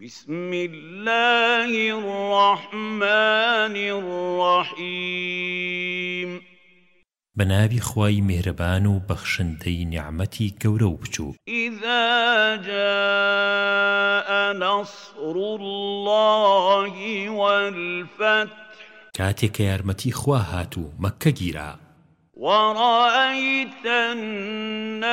بسم الله الرحمن الرحيم بنابي خواي مهربان وبخشنتي نعمتي كورو بچو إذا جاء نصر الله والفتح كاتك يارمتي خواهاتو مكة جيرا ورأيت الناس